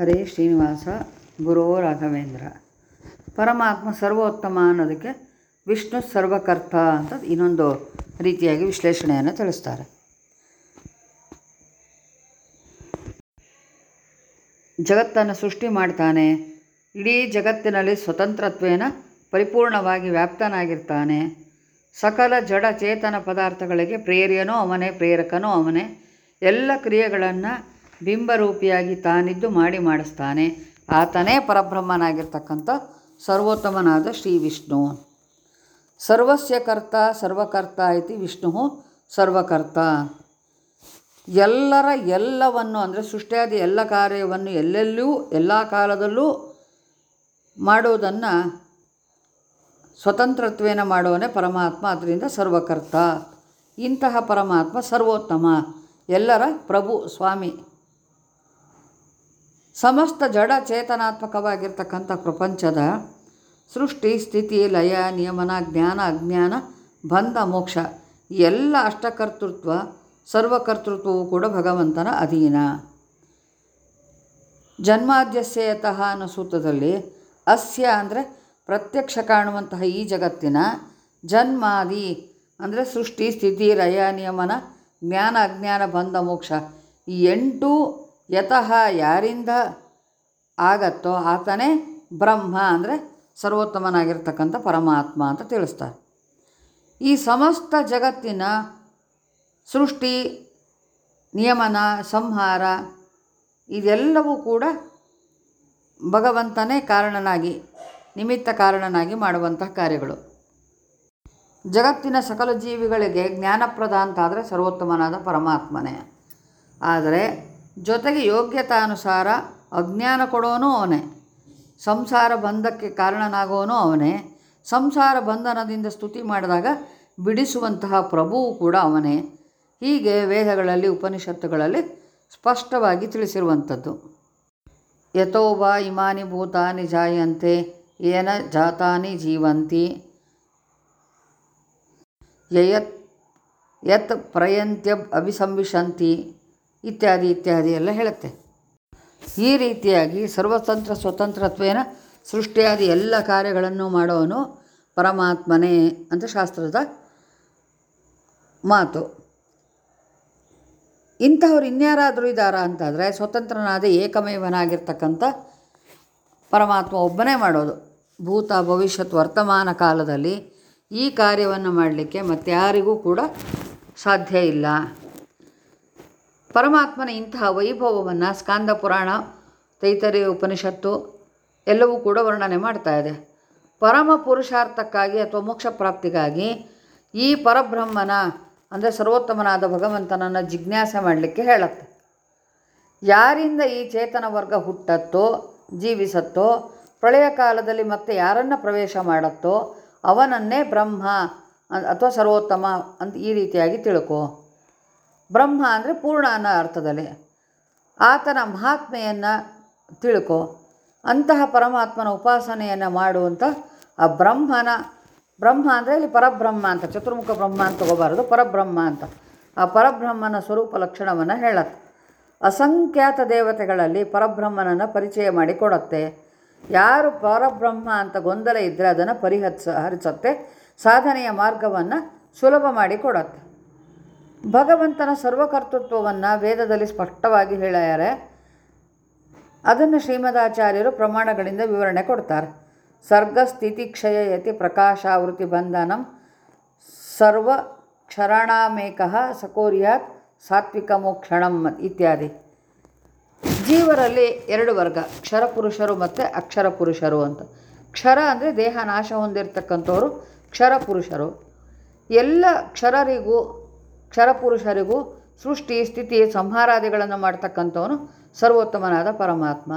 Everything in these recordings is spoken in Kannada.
ಹರೇ ಶ್ರೀನಿವಾಸ, ಗುರೋ ರಾಘವೇಂದ್ರ. ಪರಮಾತ್ಮ ಸರ್ವೋತ್ತಮ ಅನ್ನೋದಕ್ಕೆ ವಿಷ್ಣು ಸರ್ವಕರ್ತ ಅಂತ ಇನ್ನೊಂದು ರೀತಿಯಾಗಿ ವಿಶ್ಲೇಷಣೆಯನ್ನು ತಿಳಿಸ್ತಾರೆ. ಜಗತ್ತನ್ನು ಸೃಷ್ಟಿ ಮಾಡ್ತಾನೆ. ಇಡೀ ಜಗತ್ತಿನಲ್ಲಿ ಸ್ವತಂತ್ರತ್ವೇನ ಪರಿಪೂರ್ಣವಾಗಿ ವ್ಯಾಪ್ತನಾಗಿರ್ತಾನೆ. ಸಕಲ ಜಡ ಚೇತನ ಪದಾರ್ಥಗಳಿಗೆ ಪ್ರೇರ್ಯನೋ ಅವನೇ ಪ್ರೇರಕನೋ ಅವನೇ ಎಲ್ಲ ಕ್ರಿಯೆಗಳನ್ನು ಬಿಂಬರೂಪಿಯಾಗಿ ತಾನಿದ್ದು ಮಾಡಿ ಮಾಡಿಸ್ತಾನೆ. ಆತನೇ ಪರಬ್ರಹ್ಮನಾಗಿರ್ತಕ್ಕಂಥ ಸರ್ವೋತ್ತಮನಾದ ಶ್ರೀ ವಿಷ್ಣು. ಸರ್ವಸ್ಯ ಕರ್ತ, ಸರ್ವಕರ್ತ ಇತಿ ವಿಷ್ಣು, ಸರ್ವಕರ್ತ. ಎಲ್ಲರ ಎಲ್ಲವನ್ನು ಅಂದರೆ ಸೃಷ್ಟಿಯಾದ ಎಲ್ಲ ಕಾರ್ಯವನ್ನು ಎಲ್ಲೆಲ್ಲೂ ಎಲ್ಲ ಕಾಲದಲ್ಲೂ ಮಾಡುವುದನ್ನು ಸ್ವತಂತ್ರತ್ವೇನ ಮಾಡುವನೇ ಪರಮಾತ್ಮ ಅದರಿಂದ ಸರ್ವಕರ್ತ. ಇಂತಹ ಪರಮಾತ್ಮ ಸರ್ವೋತ್ತಮ. ಎಲ್ಲರ ಪ್ರಭು, ಸ್ವಾಮಿ. ಸಮಸ್ತ ಜಡ ಚೇತನಾತ್ಮಕವಾಗಿರ್ತಕ್ಕಂಥ ಪ್ರಪಂಚದ ಸೃಷ್ಟಿ, ಸ್ಥಿತಿ, ಲಯ, ನಿಯಮನ, ಜ್ಞಾನ, ಅಜ್ಞಾನ, ಬಂಧ, ಮೋಕ್ಷ ಎಲ್ಲ ಅಷ್ಟಕರ್ತೃತ್ವ, ಸರ್ವಕರ್ತೃತ್ವವು ಕೂಡ ಭಗವಂತನ ಅಧೀನ. ಜನ್ಮಾದ್ಯಸ್ಯತಃ ಅನ್ನೋ ಸೂತ್ರದಲ್ಲಿ ಅಸ್ಯ ಅಂದರೆ ಪ್ರತ್ಯಕ್ಷ ಕಾಣುವಂತಹ ಈ ಜಗತ್ತಿನ ಜನ್ಮಾದಿ ಅಂದರೆ ಸೃಷ್ಟಿ, ಸ್ಥಿತಿ, ಲಯ, ನಿಯಮನ, ಜ್ಞಾನ, ಅಜ್ಞಾನ, ಬಂಧ, ಮೋಕ್ಷ ಈ ಎಂಟು ಯತಃ ಯಾರಿಂದ ಆಗತ್ತೋ ಆತನೇ ಬ್ರಹ್ಮ ಅಂದರೆ ಸರ್ವೋತ್ತಮನಾಗಿರ್ತಕ್ಕಂಥ ಪರಮಾತ್ಮ ಅಂತ ತಿಳಿಸ್ತಾರೆ. ಈ ಸಮಸ್ತ ಜಗತ್ತಿನ ಸೃಷ್ಟಿ, ನಿಯಮನ, ಸಂಹಾರ, ಇದೆಲ್ಲವೂ ಕೂಡ ಭಗವಂತನೇ ಕಾರಣನಾಗಿ, ನಿಮಿತ್ತ ಕಾರಣನಾಗಿ ಮಾಡುವಂತಹ ಕಾರ್ಯಗಳು. ಜಗತ್ತಿನ ಸಕಲ ಜೀವಿಗಳಿಗೆ ಜ್ಞಾನಪ್ರದ ಅಂತಾದರೆ ಸರ್ವೋತ್ತಮನಾದ ಪರಮಾತ್ಮನೇ. ಆದರೆ ಜೊತೆಗೆ ಯೋಗ್ಯತಾನುಸಾರ ಅಜ್ಞಾನ ಕೊಡೋನು ಅವನೇ. ಸಂಸಾರ ಬಂಧಕ್ಕೆ ಕಾರಣನಾಗೋನು ಅವನೇ. ಸಂಸಾರ ಬಂಧನದಿಂದ ಸ್ತುತಿ ಮಾಡಿದಾಗ ಬಿಡಿಸುವಂತಹ ಪ್ರಭುವು ಕೂಡ ಅವನೇ. ಹೀಗೆ ವೇದಗಳಲ್ಲಿ, ಉಪನಿಷತ್ತುಗಳಲ್ಲಿ ಸ್ಪಷ್ಟವಾಗಿ ತಿಳಿಸಿರುವಂಥದ್ದು. ಯಥೋಬ ಇಮಾನಿ ಭೂತಾನಿ ಜಾಯಂತೆ, ಏನ ಜಾತಾನಿ ಜೀವಂತಿ. ಯಯತ್, ಯತ್ ಪ್ರಯಂತ್ಯ ಅಭಿಸಂವಿಶಂತಿ. ಇತ್ಯಾದಿ ಇತ್ಯಾದಿ ಎಲ್ಲ ಹೇಳುತ್ತೆ. ಈ ರೀತಿಯಾಗಿ ಸರ್ವತಂತ್ರ ಸ್ವತಂತ್ರತ್ವೇನ ಸೃಷ್ಟಿಯಾದಿ ಎಲ್ಲ ಕಾರ್ಯಗಳನ್ನು ಮಾಡೋನು ಪರಮಾತ್ಮನೇ ಅಂತ ಶಾಸ್ತ್ರದ ಮಾತು. ಇಂಥವ್ರು ಇನ್ಯಾರಾದರೂ ಇದ್ದಾರಾ ಅಂತಾದರೆ ಸ್ವತಂತ್ರನಾದ ಏಕಮೇವನಾಗಿರ್ತಕ್ಕಂಥ ಪರಮಾತ್ಮ ಒಬ್ಬನೇ ಮಾಡೋದು. ಭೂತ ಭವಿಷ್ಯತ್ ವರ್ತಮಾನ ಕಾಲದಲ್ಲಿ ಈ ಕಾರ್ಯವನ್ನು ಮಾಡಲಿಕ್ಕೆ ಮತ್ತಾರಿಗೂ ಕೂಡ ಸಾಧ್ಯ ಇಲ್ಲ. ಪರಮಾತ್ಮನ ಇಂತಹ ವೈಭವವನ್ನು ಸ್ಕಾಂದ ಪುರಾಣ, ತೈತರಿ ಉಪನಿಷತ್ತು ಎಲ್ಲವೂ ಕೂಡ ವರ್ಣನೆ ಮಾಡ್ತಾ ಇದೆ. ಪರಮ ಪುರುಷಾರ್ಥಕ್ಕಾಗಿ ಅಥವಾ ಮೋಕ್ಷ ಪ್ರಾಪ್ತಿಗಾಗಿ ಈ ಪರಬ್ರಹ್ಮನ, ಅಂದರೆ ಸರ್ವೋತ್ತಮನಾದ ಭಗವಂತನನ್ನು ಜಿಜ್ಞಾಸೆ ಮಾಡಲಿಕ್ಕೆ ಹೇಳುತ್ತೆ. ಯಾರಿಂದ ಈ ಚೇತನ ವರ್ಗ ಹುಟ್ಟತ್ತೋ, ಜೀವಿಸತ್ತೋ, ಪ್ರಳಯ ಕಾಲದಲ್ಲಿ ಮತ್ತೆ ಯಾರನ್ನು ಪ್ರವೇಶ ಮಾಡುತ್ತೋ ಅವನನ್ನೇ ಬ್ರಹ್ಮ ಅಥವಾ ಸರ್ವೋತ್ತಮ ಅಂತ ಈ ರೀತಿಯಾಗಿ ತಿಳ್ಕೊ. ಬ್ರಹ್ಮ ಅಂದರೆ ಪೂರ್ಣ ಅನ್ನೋ ಅರ್ಥದಲ್ಲಿ. ಆತನ ಮಹಾತ್ಮೆಯನ್ನು ತಿಳ್ಕೊ, ಅಂತಹ ಪರಮಾತ್ಮನ ಉಪಾಸನೆಯನ್ನು ಮಾಡುವಂಥ ಆ ಬ್ರಹ್ಮನ, ಬ್ರಹ್ಮ ಅಂದರೆ ಇಲ್ಲಿ ಪರಬ್ರಹ್ಮ ಅಂತ, ಚತುರ್ಮುಖ ಬ್ರಹ್ಮ ಅಂತ ತಗೋಬಾರದು, ಪರಬ್ರಹ್ಮ ಅಂತ. ಆ ಪರಬ್ರಹ್ಮನ ಸ್ವರೂಪ ಲಕ್ಷಣವನ್ನು ಹೇಳತ್ತೆ. ಅಸಂಖ್ಯಾತ ದೇವತೆಗಳಲ್ಲಿ ಪರಬ್ರಹ್ಮನನ್ನು ಪರಿಚಯ ಮಾಡಿಕೊಡತ್ತೆ ಯಾರು ಪರಬ್ರಹ್ಮ ಅಂತ ಗೊಂದಲ ಇದ್ದರೆ ಅದನ್ನು ಪರಿಹರಿಸ, ಹರಿಸುತ್ತೆ, ಸಾಧನೆಯ ಮಾರ್ಗವನ್ನು ಸುಲಭ ಮಾಡಿ ಕೊಡುತ್ತೆ. ಭಗವಂತನ ಸರ್ವಕರ್ತೃತ್ವವನ್ನು ವೇದದಲ್ಲಿ ಸ್ಪಷ್ಟವಾಗಿ ಹೇಳ್ಯಾರೆ ಅದನ್ನು ಶ್ರೀಮದಾಚಾರ್ಯರು ಪ್ರಮಾಣಗಳಿಂದ ವಿವರಣೆ ಕೊಡ್ತಾರೆ. ಸರ್ಗ ಸ್ಥಿತಿ ಕ್ಷಯ ಯತಿ ಪ್ರಕಾಶಾವೃತಿ ಬಂಧನಂ ಸರ್ವ ಕ್ಷರಣಾಮೇಕ ಸಕೋರಿಯಾತ್ ಸಾತ್ವಿಕ ಮೋಕ್ಷಣಂ ಇತ್ಯಾದಿ. ಜೀವರಲ್ಲಿ ಎರಡು ವರ್ಗ, ಕ್ಷರ ಪುರುಷರು ಮತ್ತು ಅಕ್ಷರ ಪುರುಷರು ಅಂತ. ಕ್ಷರ ಅಂದರೆ ದೇಹ ನಾಶ ಹೊಂದಿರತಕ್ಕಂಥವ್ರು, ಕ್ಷರ ಪುರುಷರು. ಎಲ್ಲ ಕ್ಷರರಿಗೂ ಕ್ಷರಪುರುಷರಿಗೂ ಸೃಷ್ಟಿ, ಸ್ಥಿತಿ, ಸಂಹಾರಾದಿಗಳನ್ನು ಮಾಡ್ತಕ್ಕಂಥವನು ಸರ್ವೋತ್ತಮನಾದ ಪರಮಾತ್ಮ.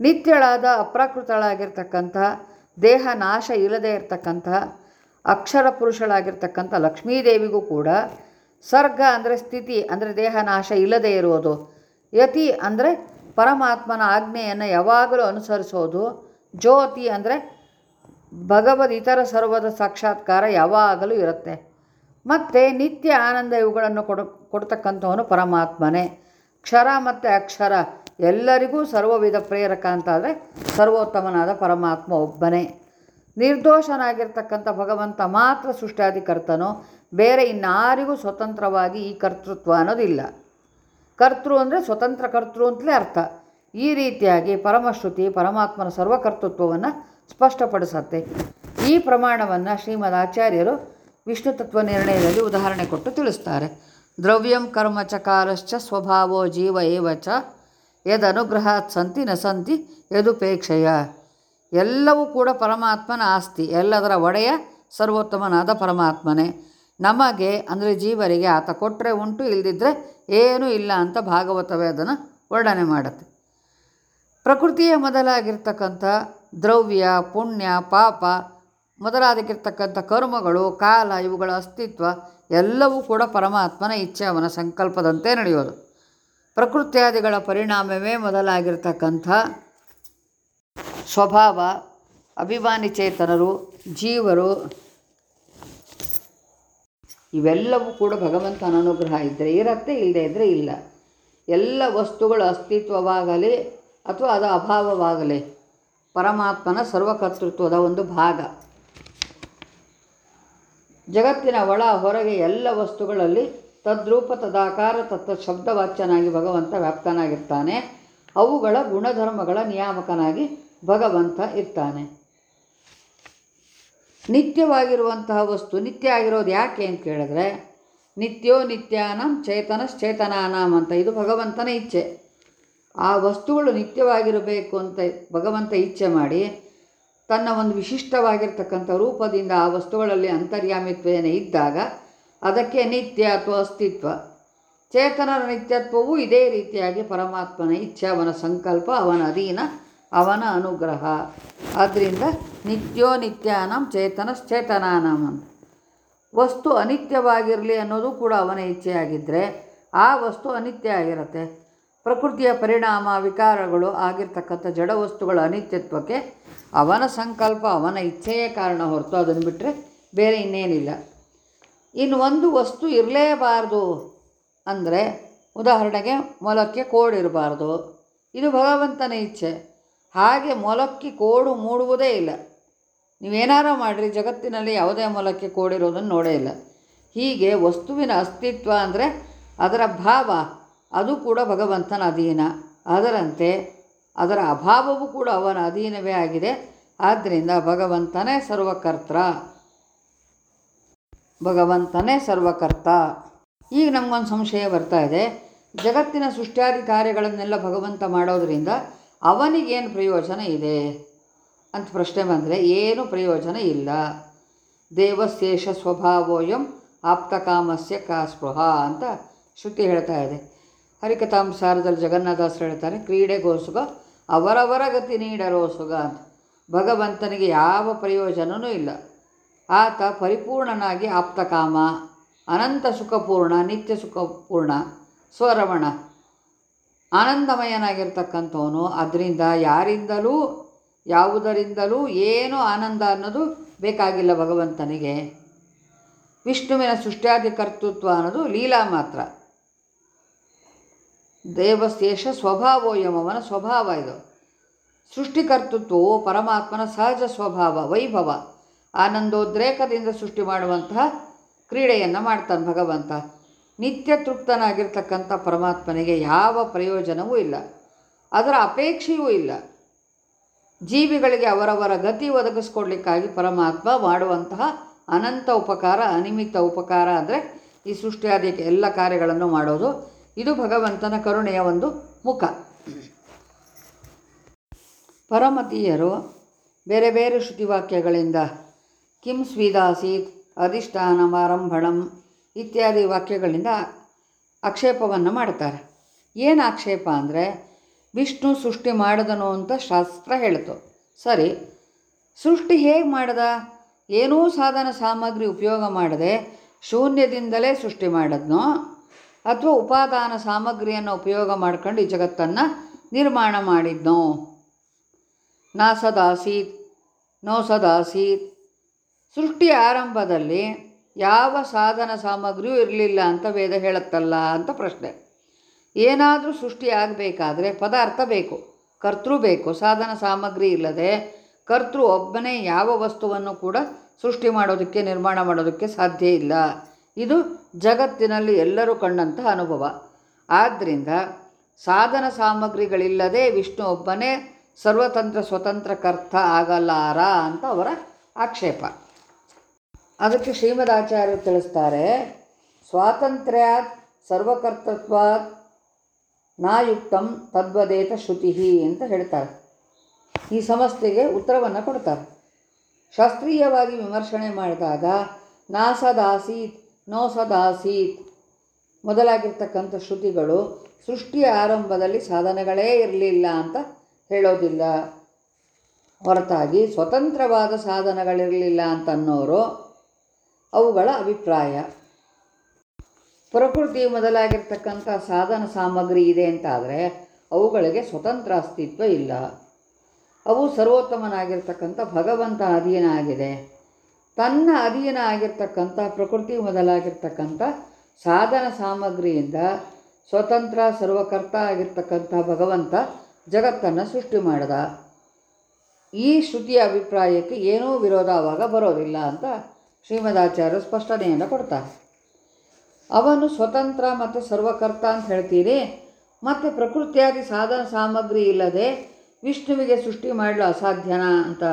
ನಿತ್ಯಳಾದ ಅಪ್ರಾಕೃತಳಾಗಿರ್ತಕ್ಕಂಥ, ದೇಹ ನಾಶ ಇಲ್ಲದೆ ಇರತಕ್ಕಂಥ, ಅಕ್ಷರ ಪುರುಷಳಾಗಿರ್ತಕ್ಕಂಥ ಲಕ್ಷ್ಮೀದೇವಿಗೂ ಕೂಡ ಸರ್ಗ ಅಂದರೆ ಸ್ಥಿತಿ ಅಂದರೆ ದೇಹ ನಾಶ ಇಲ್ಲದೆ ಇರೋದು, ಯತಿ ಅಂದರೆ ಪರಮಾತ್ಮನ ಆಜ್ಞೆಯನ್ನು ಯಾವಾಗಲೂ ಅನುಸರಿಸೋದು, ಜ್ಯೋತಿ ಅಂದರೆ ಭಗವದ್ ಇತರ ಸರ್ವದ ಸಾಕ್ಷಾತ್ಕಾರ ಯಾವಾಗಲೂ ಇರುತ್ತೆ. ಮತ್ತು ನಿತ್ಯ ಆನಂದ ಇವುಗಳನ್ನು ಕೊಡ ಪರಮಾತ್ಮನೇ. ಕ್ಷರ ಮತ್ತು ಅಕ್ಷರ ಎಲ್ಲರಿಗೂ ಸರ್ವವಿಧ ಪ್ರೇರಕ ಅಂತಾದರೆ ಸರ್ವೋತ್ತಮನಾದ ಪರಮಾತ್ಮ ಒಬ್ಬನೇ. ನಿರ್ದೋಷನಾಗಿರ್ತಕ್ಕಂಥ ಭಗವಂತ ಮಾತ್ರ ಸೃಷ್ಟ್ಯಾಧಿಕರ್ತನು ಬೇರೆ ಇನ್ನಾರಿಗೂ ಸ್ವತಂತ್ರವಾಗಿ ಈ ಕರ್ತೃತ್ವ ಅನ್ನೋದಿಲ್ಲ. ಕರ್ತೃ ಅಂದರೆ ಸ್ವತಂತ್ರ ಕರ್ತೃ ಅಂತಲೇ ಅರ್ಥ. ಈ ರೀತಿಯಾಗಿ ಪರಮಶ್ರುತಿ ಪರಮಾತ್ಮನ ಸರ್ವಕರ್ತೃತ್ವವನ್ನು ಸ್ಪಷ್ಟಪಡಿಸತ್ತೆ. ಈ ಪ್ರಮಾಣವನ್ನು ಶ್ರೀಮದ್ ಆಚಾರ್ಯರು ವಿಷ್ಣು ತತ್ವ ನಿರ್ಣಯದಲ್ಲಿ ಉದಾಹರಣೆ ಕೊಟ್ಟು ತಿಳಿಸ್ತಾರೆ. ದ್ರವ್ಯಂ ಕರ್ಮ ಚಕಾರಶ್ಚ ಸ್ವಭಾವೋ ಜೀವ ಏವಚ ಚ. ಸಂತಿ ನ ಸಂತಿ ಯದುಪೇಕ್ಷೆಯ. ಎಲ್ಲವೂ ಕೂಡ ಪರಮಾತ್ಮನ ಆಸ್ತಿ. ಎಲ್ಲದರ ಒಡೆಯ ಸರ್ವೋತ್ತಮನಾದ ಪರಮಾತ್ಮನೇ. ನಮಗೆ, ಅಂದರೆ ಜೀವರಿಗೆ ಆತ ಕೊಟ್ಟರೆ ಉಂಟು ಇಲ್ಲದಿದ್ದರೆ ಏನೂ ಇಲ್ಲ ಅಂತ ಭಾಗವತವೇ ಅದನ್ನು ವರ್ಣನೆ ಮಾಡುತ್ತೆ. ಪ್ರಕೃತಿಯ ಮೊದಲಾಗಿರ್ತಕ್ಕಂಥ ದ್ರವ್ಯ, ಪುಣ್ಯ, ಪಾಪ ಮೊದಲಾಗಿರ್ತಕ್ಕಂಥ ಕರ್ಮಗಳು, ಕಾಲ, ಇವುಗಳ ಅಸ್ತಿತ್ವ ಎಲ್ಲವೂ ಕೂಡ ಪರಮಾತ್ಮನ ಇಚ್ಛೆ, ಅವನ ಸಂಕಲ್ಪದಂತೆ ನಡೆಯೋದು. ಪ್ರಕೃತ್ಯಾದಿಗಳ ಪರಿಣಾಮವೇ ಮೊದಲಾಗಿರ್ತಕ್ಕಂಥ ಸ್ವಭಾವ, ಅಭಿಮಾನಿ ಚೇತನರು, ಜೀವರು, ಇವೆಲ್ಲವೂ ಕೂಡ ಭಗವಂತನ ಅನುಗ್ರಹ ಇದ್ದರೆ, ಇರತ್ತೆ, ಇಲ್ಲದೆ ಇದ್ದರೆ ಇಲ್ಲ. ಎಲ್ಲ ವಸ್ತುಗಳ ಅಸ್ತಿತ್ವವಾಗಲಿ ಅಥವಾ ಅದು ಅಭಾವವಾಗಲಿ, ಪರಮಾತ್ಮನ ಸರ್ವಕರ್ತೃತ್ವದ ಒಂದು ಭಾಗ. ಜಗತ್ತಿನ ಒಳ ಹೊರಗೆ ಎಲ್ಲ ವಸ್ತುಗಳಲ್ಲಿ ತದ್ರೂಪ ತದಾಕಾರ ತತ್ವ ಶಬ್ದವಾಚ್ಯನಾಗಿ ಭಗವಂತ ವ್ಯಾಪ್ತನಾಗಿರ್ತಾನೆ. ಅವುಗಳ ಗುಣಧರ್ಮಗಳ ನಿಯಾಮಕನಾಗಿ ಭಗವಂತ ಇರ್ತಾನೆ. ನಿತ್ಯವಾಗಿರುವಂತಹ ವಸ್ತು ನಿತ್ಯ ಆಗಿರೋದು ಯಾಕೆ ಅಂತ ಕೇಳಿದ್ರೆ, ನಿತ್ಯೋ ನಿತ್ಯಾನಂ ಚೇತನಶ್ಚೇತನಾನಾಂ ಅಂತ ಇದು ಭಗವಂತನ ಇಚ್ಛೆ. ಆ ವಸ್ತುಗಳು ನಿತ್ಯವಾಗಿರಬೇಕು ಅಂತ ಭಗವಂತ ಇಚ್ಛೆ ಮಾಡಿ ತನ್ನ ಒಂದು ವಿಶಿಷ್ಟವಾಗಿರ್ತಕ್ಕಂಥ ರೂಪದಿಂದ ಆ ವಸ್ತುಗಳಲ್ಲಿ ಅಂತರ್ಯಾಮಿತ್ವೇನೆ ಇದ್ದಾಗ ಅದಕ್ಕೆ ನಿತ್ಯ ಅಥವಾ ಅಸ್ತಿತ್ವ. ಚೇತನರ ನಿತ್ಯತ್ವವೂ ಇದೇ ರೀತಿಯಾಗಿ ಪರಮಾತ್ಮನ ಇಚ್ಛೆ, ಅವನ ಸಂಕಲ್ಪ, ಅವನ ಅಧೀನ, ಅವನ ಅನುಗ್ರಹ. ಆದ್ದರಿಂದ ನಿತ್ಯೋ ನಿತ್ಯಾನಂ ಚೇತನಶ್ಚೇತನಾನಂ ಅಂತ. ವಸ್ತು ಅನಿತ್ಯವಾಗಿರಲಿ ಅನ್ನೋದು ಕೂಡ ಅವನ ಇಚ್ಛೆಯಾಗಿದ್ದರೆ ಆ ವಸ್ತು ಅನಿತ್ಯ ಆಗಿರುತ್ತೆ. ಪ್ರಕೃತಿಯ ಪರಿಣಾಮ, ವಿಕಾರಗಳು ಆಗಿರ್ತಕ್ಕಂಥ ಜಡ ವಸ್ತುಗಳ ಅನಿತ್ಯತ್ವಕ್ಕೆ ಅವನ ಸಂಕಲ್ಪ, ಅವನ ಇಚ್ಛೆಯೇ ಕಾರಣ ಹೊರತು ಅದನ್ನು ಬಿಟ್ಟರೆ ಬೇರೆ ಇನ್ನೇನಿಲ್ಲ. ಇನ್ನು ಒಂದು ವಸ್ತು ಇರಲೇಬಾರ್ದು ಅಂದರೆ ಉದಾಹರಣೆಗೆ ಮೊಲಕ್ಕೆ ಕೋಡಿರಬಾರ್ದು ಇದು ಭಗವಂತನ ಇಚ್ಛೆ. ಹಾಗೆ ಮೊಲಕ್ಕೆ ಕೋಡು ಮೂಡುವುದೇ ಇಲ್ಲ. ನೀವೇನಾರ ಮಾಡಿರಿ, ಜಗತ್ತಿನಲ್ಲಿ ಯಾವುದೇ ಮೊಲಕ್ಕೆ ಕೋಡಿರೋದನ್ನು ನೋಡೇ ಇಲ್ಲ. ಹೀಗೆ ವಸ್ತುವಿನ ಅಸ್ತಿತ್ವ ಅಂದರೆ ಅದರ ಭಾವ. ಅದು ಕೂಡ ಭಗವಂತನ ಅಧೀನ. ಅದರಂತೆ ಅದರ ಅಭಾವವು ಕೂಡ ಅವನ ಅಧೀನವೇ ಆಗಿದೆ. ಆದ್ದರಿಂದ ಭಗವಂತನೇ ಸರ್ವಕರ್ತ ಭಗವಂತನೇ ಸರ್ವಕರ್ತ. ಈಗ ನಮಗೊಂದು ಸಂಶಯ ಬರ್ತಾ ಇದೆ. ಜಗತ್ತಿನ ಸೃಷ್ಟ್ಯಾದಿ ಕಾರ್ಯಗಳನ್ನೆಲ್ಲ ಭಗವಂತ ಮಾಡೋದರಿಂದ ಅವನಿಗೇನು ಪ್ರಯೋಜನ ಇದೆ? ಅಂತ ಪ್ರಶ್ನೆ ಬಂದರೆ ಏನು ಪ್ರಯೋಜನ ಇಲ್ಲ. ದೇವಶೇಷ ಸ್ವಭಾವೋಯಂ ಆಪ್ತಕಾಮಸ್ಯ ಕಾ ಸ್ಪೃಹ ಅಂತ ಶ್ರುತಿ ಹೇಳ್ತಾ ಇದೆ. ಹರಿಕಥಾಂಸಾರದಲ್ಲಿ ಜಗನ್ನಾಥಾಸರು ಹೇಳ್ತಾರೆ ಕ್ರೀಡೆಗೋಸುಗ ಅವರವರ ಗತಿ ನೀಡರೋಸುಗ ಅಂತ. ಭಗವಂತನಿಗೆ ಯಾವ ಪ್ರಯೋಜನವೂ ಇಲ್ಲ. ಆತ ಪರಿಪೂರ್ಣನಾಗಿ ಆಪ್ತಕಾಮ, ಅನಂತ ಸುಖಪೂರ್ಣ, ನಿತ್ಯ ಸುಖಪೂರ್ಣ ಸ್ವರವಣ ಆನಂದಮಯನಾಗಿರ್ತಕ್ಕಂಥವನು ಅದರಿಂದ ಯಾರಿಂದಲೂ, ಯಾವುದರಿಂದಲೂ ಏನು ಆನಂದ ಅನ್ನೋದು ಬೇಕಾಗಿಲ್ಲ ಭಗವಂತನಿಗೆ. ವಿಷ್ಣುವಿನ ಸೃಷ್ಟ್ಯಾದಿ ಕರ್ತೃತ್ವ ಅನ್ನೋದು ಲೀಲಾ ಮಾತ್ರ. ದೇವಶೇಷ ಸ್ವಭಾವೋ ಯಮವನ ಸ್ವಭಾವ ಇದು. ಸೃಷ್ಟಿಕರ್ತೃತ್ವವು ಪರಮಾತ್ಮನ ಸಹಜ ಸ್ವಭಾವ, ವೈಭವ. ಆನಂದೋದ್ರೇಕದಿಂದ ಸೃಷ್ಟಿ ಮಾಡುವಂತಹ ಕ್ರೀಡೆಯನ್ನು ಮಾಡ್ತಾನೆ ಭಗವಂತ. ನಿತ್ಯ ತೃಪ್ತನಾಗಿರ್ತಕ್ಕಂಥ ಪರಮಾತ್ಮನಿಗೆ ಯಾವ ಪ್ರಯೋಜನವೂ ಇಲ್ಲ. ಅದರ ಅಪೇಕ್ಷೆಯೂ ಇಲ್ಲ. ಜೀವಿಗಳಿಗೆ ಅವರವರ ಗತಿ ಒದಗಿಸ್ಕೊಡ್ಲಿಕ್ಕಾಗಿ ಪರಮಾತ್ಮ ಮಾಡುವಂತಹ ಅನಂತ ಉಪಕಾರ ಅನಿಮಿತ ಉಪಕಾರ ಅಂದರೆ ಈ ಸೃಷ್ಟಿಯಾದ ಎಲ್ಲ ಕಾರ್ಯಗಳನ್ನು ಮಾಡೋದು. ಇದು ಭಗವಂತನ ಕರುಣೆಯ ಒಂದು ಮುಖ. ಪರಮತೀಯರು ಬೇರೆ ಬೇರೆ ಶ್ರುತಿವಾಕ್ಯಗಳಿಂದ ಕಿಂ ಸ್ವೀದಾಸೀತ್, ಅಧಿಷ್ಠಾನಮಾರಂಭಣಂ ಇತ್ಯಾದಿ ವಾಕ್ಯಗಳಿಂದ ಆಕ್ಷೇಪವನ್ನು ಮಾಡ್ತಾರೆ. ಏನು ಆಕ್ಷೇಪ ಅಂದರೆ ವಿಷ್ಣು ಸೃಷ್ಟಿ ಮಾಡಿದನು ಅಂತ ಶಾಸ್ತ್ರ ಹೇಳಿತು. ಸರಿ, ಸೃಷ್ಟಿ ಹೇಗೆ ಮಾಡಿದ? ಏನೂ ಸಾಧನ ಸಾಮಗ್ರಿ ಉಪಯೋಗ ಮಾಡದೆ ಶೂನ್ಯದಿಂದಲೇ ಸೃಷ್ಟಿ ಮಾಡಿದ್ನೋ? ಅಥವಾ ಉಪಾದಾನ ಸಾಮಗ್ರಿಯನ್ನು ಉಪಯೋಗ ಮಾಡ್ಕೊಂಡು ಈ ಜಗತ್ತನ್ನು ನಿರ್ಮಾಣ ಮಾಡಿದ್ನೋ. ನಾ ಸದಾಸೀತ್, ನೋ ಸದಾಸೀತ್. ಸೃಷ್ಟಿ ಆರಂಭದಲ್ಲಿ ಯಾವ ಸಾಧನ ಸಾಮಗ್ರಿಯೂ ಇರಲಿಲ್ಲ ಅಂತ ವೇದ ಹೇಳುತ್ತಲ್ಲ ಅಂತ ಪ್ರಶ್ನೆ. ಏನಾದರೂ ಸೃಷ್ಟಿಯಾಗಬೇಕಾದ್ರೆ ಪದಾರ್ಥ ಬೇಕು, ಕರ್ತೃ ಬೇಕು, ಸಾಧನ ಸಾಮಗ್ರಿ ಇಲ್ಲದೆ ಕರ್ತೃ ಒಬ್ಬನೇ ಯಾವ ವಸ್ತುವನ್ನು ಕೂಡ ಸೃಷ್ಟಿ ಮಾಡೋದಕ್ಕೆ, ನಿರ್ಮಾಣ ಮಾಡೋದಕ್ಕೆ ಸಾಧ್ಯ ಇಲ್ಲ. ಜಗತ್ತಿನಲ್ಲಿ ಎಲ್ಲರೂ ಕಂಡಂತಹ ಅನುಭವ. ಆದ್ದರಿಂದ ಸಾಧನ ಸಾಮಗ್ರಿಗಳಿಲ್ಲದೆ ವಿಷ್ಣು ಒಬ್ಬನೇ ಸರ್ವತಂತ್ರ ಸ್ವತಂತ್ರ ಕರ್ತ ಆಗಲಾರ ಅಂತ ಅವರ ಆಕ್ಷೇಪ. ಅದಕ್ಕೆ ಶ್ರೀಮದಾಚಾರ್ಯರು ತಿಳಿಸ್ತಾರೆ ಸ್ವಾತಂತ್ರ್ಯ ಸರ್ವಕರ್ತೃತ್ವ ನಾಯುಕ್ತಂ ತದ್ವದೇತ ಶ್ರುತಿ ಅಂತ ಹೇಳ್ತಾರೆ. ಈ ಸಮಸ್ಯೆಗೆ ಉತ್ತರವನ್ನು ಕೊಡ್ತಾರೆ. ಶಾಸ್ತ್ರೀಯವಾಗಿ ವಿಮರ್ಶನೆ ಮಾಡಿದಾಗ ನಾಸದಾಸೀತ್ ನೋಸದಾಸೀತ್ ಮೊದಲಾಗಿರ್ತಕ್ಕಂಥ ಶ್ರುತಿಗಳು ಸೃಷ್ಟಿಯ ಆರಂಭದಲ್ಲಿ ಸಾಧನೆಗಳೇ ಇರಲಿಲ್ಲ ಅಂತ ಹೇಳೋದಿಲ್ಲ. ಹೊರತಾಗಿ ಸ್ವತಂತ್ರವಾದ ಸಾಧನಗಳಿರಲಿಲ್ಲ ಅಂತ ಅನ್ನೋರು ಅವುಗಳ ಅಭಿಪ್ರಾಯ. ಪ್ರಕೃತಿ ಮೊದಲಾಗಿರ್ತಕ್ಕಂಥ ಸಾಧನ ಸಾಮಗ್ರಿ ಇದೆ ಅಂತಾದರೆ ಅವುಗಳಿಗೆ ಸ್ವತಂತ್ರ ಅಸ್ತಿತ್ವ ಇಲ್ಲ. ಅವು ಸರ್ವೋತ್ತಮನಾಗಿರ್ತಕ್ಕಂಥ ಭಗವಂತ ಅಧೀನ ಆಗಿದೆ. ತನ್ನ ಅಧೀನ ಆಗಿರ್ತಕ್ಕಂಥ, ಪ್ರಕೃತಿ ಮೊದಲಾಗಿರ್ತಕ್ಕಂಥ ಸಾಧನ ಸಾಮಗ್ರಿಯಿಂದ ಸ್ವತಂತ್ರ ಸರ್ವಕರ್ತ ಆಗಿರ್ತಕ್ಕಂಥ ಭಗವಂತ ಜಗತ್ತನ್ನು ಸೃಷ್ಟಿ ಮಾಡಿದ. ಈ ಶ್ರುತಿಯ ಅಭಿಪ್ರಾಯಕ್ಕೆ ಏನೂ ವಿರೋಧ ಆವಾಗ ಬರೋದಿಲ್ಲ ಅಂತ ಶ್ರೀಮದಾಚಾರ್ಯರು ಸ್ಪಷ್ಟನೆಯನ್ನು ಕೊಡ್ತಾರೆ. ಅವನು ಸ್ವತಂತ್ರ ಮತ್ತು ಸರ್ವಕರ್ತ ಅಂತ ಹೇಳ್ತೀರಿ, ಮತ್ತು ಪ್ರಕೃತಿಯಾದಿ ಸಾಧನ ಸಾಮಗ್ರಿ ಇಲ್ಲದೆ ವಿಷ್ಣುವಿಗೆ ಸೃಷ್ಟಿ ಮಾಡಲು ಅಸಾಧ್ಯನಾ ಅಂತ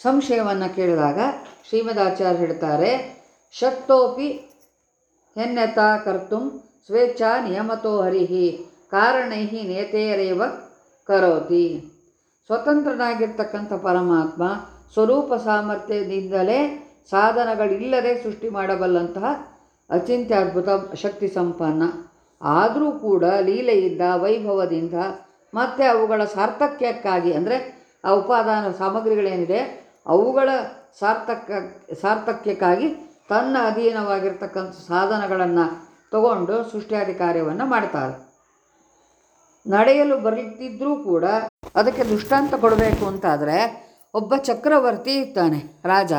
ಸಂಶಯವನ್ನು ಕೇಳಿದಾಗ ಶ್ರೀಮದಾಚಾರ್ಯ ಹೇಳ್ತಾರೆ, ಶಕ್ತೋಪಿ ಹೆನ್ನೆತ ಕರ್ತು ಸ್ವೇಚ್ಛಾ ನಿಯಮತೋ ಹರಿಹಿ ಕಾರಣೈ ನೇತೆಯರೇವ ಕರೋತಿ. ಸ್ವತಂತ್ರನಾಗಿರ್ತಕ್ಕಂಥ ಪರಮಾತ್ಮ ಸ್ವರೂಪ ಸಾಮರ್ಥ್ಯದಿಂದಲೇ ಸಾಧನಗಳಿಲ್ಲದೆ ಸೃಷ್ಟಿ ಮಾಡಬಲ್ಲಂತಹ ಅಚಿಂತ್ಯದ್ಭುತ ಶಕ್ತಿ ಸಂಪನ್ನ. ಆದರೂ ಕೂಡ ಲೀಲೆಯಿಂದ, ವೈಭವದಿಂದ ಮತ್ತು ಅವುಗಳ ಸಾರ್ಥಕ್ಯಕ್ಕಾಗಿ, ಅಂದರೆ ಆ ಉಪಾದಾನ ಸಾಮಗ್ರಿಗಳೇನಿದೆ ಅವುಗಳ ಸಾರ್ಥಕ, ಸಾರ್ಥಕ್ಯಕ್ಕಾಗಿ ತನ್ನ ಅಧೀನವಾಗಿರ್ತಕ್ಕಂಥ ಸಾಧನಗಳನ್ನು ತಗೊಂಡು ಸೃಷ್ಟಿಯಾದಿ ಕಾರ್ಯವನ್ನು ಮಾಡ್ತಾರೆ. ನಡೆಯಲು ಬರುತ್ತಿದ್ರೂ ಕೂಡ ಅದಕ್ಕೆ ದೃಷ್ಟಾಂತ ಕೊಡಬೇಕು ಅಂತಾದರೆ ಒಬ್ಬ ಚಕ್ರವರ್ತಿ ಇರ್ತಾನೆ, ರಾಜ.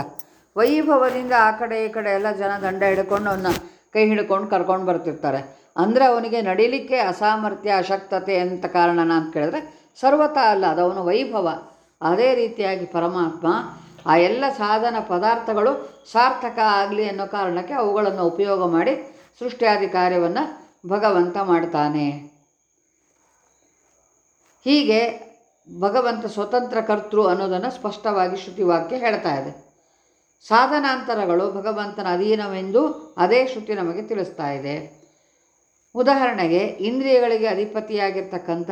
ವೈಭವದಿಂದ ಆ ಕಡೆ ಈ ಕಡೆ ಎಲ್ಲ ಜನ ದಂಡ ಹಿಡ್ಕೊಂಡು ಅವನ್ನ ಕೈ ಹಿಡ್ಕೊಂಡು ಕರ್ಕೊಂಡು ಬರ್ತಿರ್ತಾರೆ. ಅಂದರೆ ಅವನಿಗೆ ನಡಿಲಿಕ್ಕೆ ಅಸಾಮರ್ಥ್ಯ, ಅಶಕ್ತತೆ ಅಂತ ಕಾರಣನ ಅಂತ ಕೇಳಿದ್ರೆ ಸರ್ವತಾ ಅಲ್ಲ, ಅದು ಅವನ ವೈಭವ. ಅದೇ ರೀತಿಯಾಗಿ ಪರಮಾತ್ಮ ಆ ಎಲ್ಲ ಸಾಧನ ಪದಾರ್ಥಗಳು ಸಾರ್ಥಕ ಆಗಲಿ ಅನ್ನೋ ಕಾರಣಕ್ಕೆ ಅವುಗಳನ್ನು ಉಪಯೋಗ ಮಾಡಿ ಸೃಷ್ಟಿಯಾದಿ ಕಾರ್ಯವನ್ನು ಭಗವಂತ ಮಾಡ್ತಾನೆ. ಹೀಗೆ ಭಗವಂತ ಸ್ವತಂತ್ರ ಕರ್ತೃ ಅನ್ನೋದನ್ನು ಸ್ಪಷ್ಟವಾಗಿ ಶ್ರುತಿವಾಕ್ಯ ಹೇಳ್ತಾ ಇದೆ. ಸಾಧನಾಂತರಗಳು ಭಗವಂತನ ಅಧೀನವೆಂದು ಅದೇ ಶ್ರುತಿ ನಮಗೆ ತಿಳಿಸ್ತಾ ಇದೆ. ಉದಾಹರಣೆಗೆ ಇಂದ್ರಿಯಗಳಿಗೆ ಅಧಿಪತಿಯಾಗಿರ್ತಕ್ಕಂಥ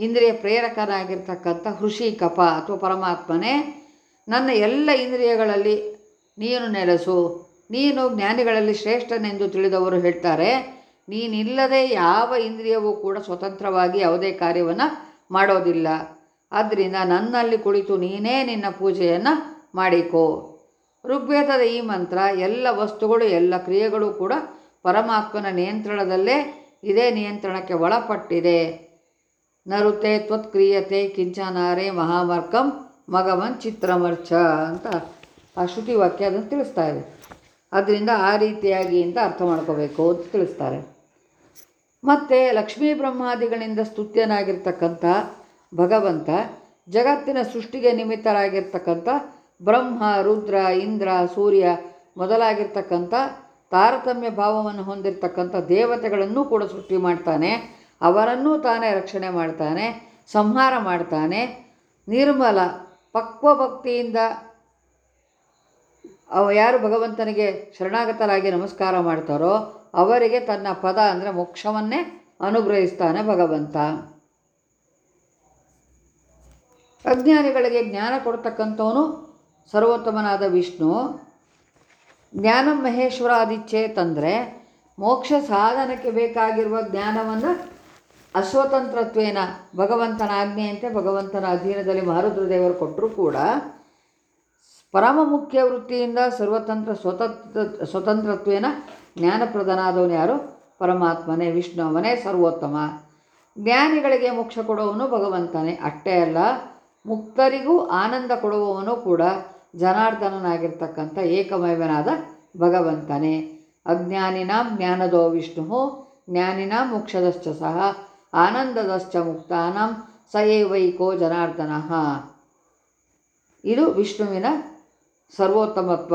ಇಂದ್ರಿಯ ಪ್ರೇರಕನಾಗಿರ್ತಕ್ಕಂಥ ಕಪ ಅಥವಾ ಪರಮಾತ್ಮನೇ, ನನ್ನ ಎಲ್ಲ ಇಂದ್ರಿಯಗಳಲ್ಲಿ ನೀನು ನೆಲೆಸು, ನೀನು ಜ್ಞಾನಿಗಳಲ್ಲಿ ಶ್ರೇಷ್ಠನೆಂದು ತಿಳಿದವರು ಹೇಳ್ತಾರೆ, ನೀನಿಲ್ಲದೆ ಯಾವ ಇಂದ್ರಿಯವೂ ಕೂಡ ಸ್ವತಂತ್ರವಾಗಿ ಯಾವುದೇ ಕಾರ್ಯವನ್ನು ಮಾಡೋದಿಲ್ಲ. ಆದ್ದರಿಂದ ನನ್ನಲ್ಲಿ ಕುಳಿತು ನೀನೇ ನಿನ್ನ ಪೂಜೆಯನ್ನು ಮಾಡಿಕೋ. ಋಗ್ವೇದದ ಈ ಮಂತ್ರ, ಎಲ್ಲ ವಸ್ತುಗಳು, ಎಲ್ಲ ಕ್ರಿಯೆಗಳು ಕೂಡ ಪರಮಾತ್ಮನ ನಿಯಂತ್ರಣದಲ್ಲೇ ಇದೇ ನಿಯಂತ್ರಣಕ್ಕೆ ಒಳಪಟ್ಟಿದೆ. ನರುತೆ ತ್ವತ್ಕ್ರಿಯತೆ ಕಿಂಚನಾರೆ ಮಹಾಮರ್ಕಂ ಮಗವನ್ ಚಿತ್ರಮರ್ಚ ಅಂತ ಆ ಶ್ರುತಿ ವಾಕ್ಯ ಅದನ್ನು ತಿಳಿಸ್ತಾ ಇದೆ. ಅದರಿಂದ ಆ ರೀತಿಯಾಗಿ ಅಂತ ಅರ್ಥ ಮಾಡ್ಕೋಬೇಕು ಅಂತ ತಿಳಿಸ್ತಾರೆ. ಮತ್ತು ಲಕ್ಷ್ಮೀ ಬ್ರಹ್ಮಾದಿಗಳಿಂದ ಸ್ತುತ್ಯನಾಗಿರ್ತಕ್ಕಂಥ ಭಗವಂತ, ಜಗತ್ತಿನ ಸೃಷ್ಟಿಗೆ ನಿಮಿತ್ತರಾಗಿರ್ತಕ್ಕಂಥ ಬ್ರಹ್ಮ, ರುದ್ರ, ಇಂದ್ರ, ಸೂರ್ಯ ಮೊದಲಾಗಿರ್ತಕ್ಕಂಥ ತಾರತಮ್ಯ ಭಾವವನ್ನು ಹೊಂದಿರತಕ್ಕಂಥ ದೇವತೆಗಳನ್ನು ಕೂಡ ಸೃಷ್ಟಿ ಮಾಡ್ತಾನೆ. ಅವರನ್ನೂ ತಾನೇ ರಕ್ಷಣೆ ಮಾಡ್ತಾನೆ, ಸಂಹಾರ ಮಾಡ್ತಾನೆ. ನಿರ್ಮಲ ಪಕ್ವ ಭಕ್ತಿಯಿಂದ ಅವ ಯಾರು ಭಗವಂತನಿಗೆ ಶರಣಾಗತರಾಗಿ ನಮಸ್ಕಾರ ಮಾಡ್ತಾರೋ ಅವರಿಗೆ ತನ್ನ ಪದ ಅಂದರೆ ಮೋಕ್ಷವನ್ನೇ ಅನುಗ್ರಹಿಸ್ತಾನೆ ಭಗವಂತ. ಅಜ್ಞಾನಿಗಳಿಗೆ ಜ್ಞಾನ ಕೊಡ್ತಕ್ಕಂಥವನು ಸರ್ವೋತ್ತಮನಾದ ವಿಷ್ಣು. ಜ್ಞಾನ ಆದಿಚ್ಛೆ ತಂದರೆ ಮೋಕ್ಷ ಸಾಧನಕ್ಕೆ ಬೇಕಾಗಿರುವ ಜ್ಞಾನವನ್ನು ಅಸ್ವತಂತ್ರತ್ವೇನ ಭಗವಂತನ ಆಜ್ಞೆಯಂತೆ ಭಗವಂತನ ಅಧೀನದಲ್ಲಿ ಮಹಾರುದ್ರದೇವರು ಕೊಟ್ಟರೂ ಕೂಡ ಪರಮ ಮುಖ್ಯ ವೃತ್ತಿಯಿಂದ ಸರ್ವತಂತ್ರ ಸ್ವತಂತ್ರ ಸ್ವತಂತ್ರತ್ವೇನ ಜ್ಞಾನಪ್ರದನಾದವನು ಯಾರು? ಪರಮಾತ್ಮನೇ ವಿಷ್ಣುವನೇ ಸರ್ವೋತ್ತಮ. ಜ್ಞಾನಿಗಳಿಗೆ ಮೋಕ್ಷ ಕೊಡುವವನು ಭಗವಂತನೇ. ಅಷ್ಟೇ ಅಲ್ಲ, ಮುಕ್ತರಿಗೂ ಆನಂದ ಕೊಡುವವನು ಕೂಡ ಜನಾರ್ದನನಾಗಿರ್ತಕ್ಕಂಥ ಏಕಮೈವನಾದ ಭಗವಂತನೇ. ಅಜ್ಞಾನಿನಾಂ ಜ್ಞಾನದೋ ವಿಷ್ಣು ಜ್ಞಾನಿನಾಂ ಮೋಕ್ಷದಶ್ಚ ಸಹ. ಆನಂದದಶ್ಚ ಮುಕ್ತಾನಂ, ಸ ಏವೈಕೋ ಜನಾರ್ದನ. ಇದು ವಿಷ್ಣುವಿನ ಸರ್ವೋತ್ತಮತ್ವ,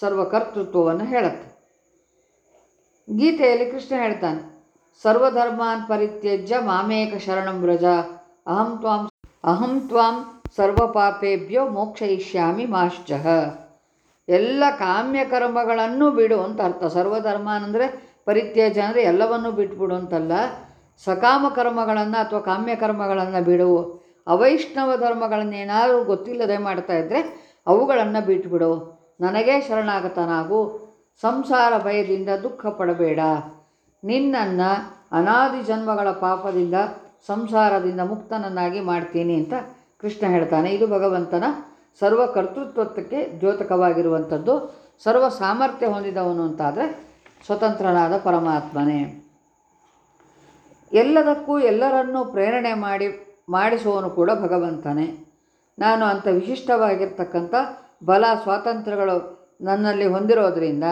ಸರ್ವಕರ್ತೃತ್ವವನ್ನು ಹೇಳುತ್ತೆ. ಗೀತೆಯಲ್ಲಿ ಕೃಷ್ಣ ಹೇಳ್ತಾನೆ, ಸರ್ವಧರ್ಮಾನ್ ಪರಿತ್ಯಜ್ಯ ಮಾಮೇಕ ಶರಣಂ ವ್ರಜ, ಅಹಂ ತ್ವಾಂ ಅಹಂ ತ್ವಾಂ ಸರ್ವಪಾಪೇಭ್ಯೋ ಮೋಕ್ಷಯಿಷ್ಯಾಮಿ ಮಾಶ್ಚಃ. ಎಲ್ಲ ಕಾಮ್ಯ ಕರ್ಮಗಳನ್ನು ಬಿಡು ಅಂತ ಅರ್ಥ. ಸರ್ವಧರ್ಮಾನ್ ಅಂದರೆ ಪರಿತ್ಯಜ ಅಂದರೆ ಎಲ್ಲವನ್ನೂ ಬಿಟ್ಬಿಡು ಅಂತಲ್ಲ. ಸಕಾಮ ಕರ್ಮಗಳನ್ನು ಅಥವಾ ಕಾಮ್ಯ ಕರ್ಮಗಳನ್ನು ಬಿಡು, ಅವೈಷ್ಣವ ಧರ್ಮಗಳನ್ನೇನಾದರೂ ಗೊತ್ತಿಲ್ಲದೆ ಮಾಡ್ತಾ ಇದ್ದರೆ ಅವುಗಳನ್ನು ಬಿಟ್ಟುಬಿಡು ನನಗೆ ಶರಣಾಗತನಾಗು, ಸಂಸಾರ ಭಯದಿಂದ ದುಃಖ ಪಡಬೇಡ. ನಿನ್ನನ್ನು ಅನಾದಿ ಜನ್ಮಗಳ ಪಾಪದಿಂದ, ಸಂಸಾರದಿಂದ ಮುಕ್ತನನ್ನಾಗಿ ಮಾಡ್ತೀನಿ ಅಂತ ಕೃಷ್ಣ ಹೇಳ್ತಾನೆ. ಇದು ಭಗವಂತನ ಸರ್ವ ಕರ್ತೃತ್ವಕ್ಕೆ ದ್ಯೋತಕವಾಗಿರುವಂಥದ್ದು. ಸರ್ವ ಸಾಮರ್ಥ್ಯ ಹೊಂದಿದವನು ಅಂತಾದರೆ ಸ್ವತಂತ್ರನಾದ ಪರಮಾತ್ಮನೇ. ಎಲ್ಲದಕ್ಕೂ ಎಲ್ಲರನ್ನೂ ಪ್ರೇರಣೆ ಮಾಡಿ, ಮಾಡಿಸುವವನು ಕೂಡ ಭಗವಂತನೇ. ನಾನು ಅಂಥ ವಿಶಿಷ್ಟವಾಗಿರ್ತಕ್ಕಂಥ ಬಲ ಸ್ವಾತಂತ್ರ್ಯಗಳು ನನ್ನಲ್ಲಿ ಹೊಂದಿರೋದ್ರಿಂದ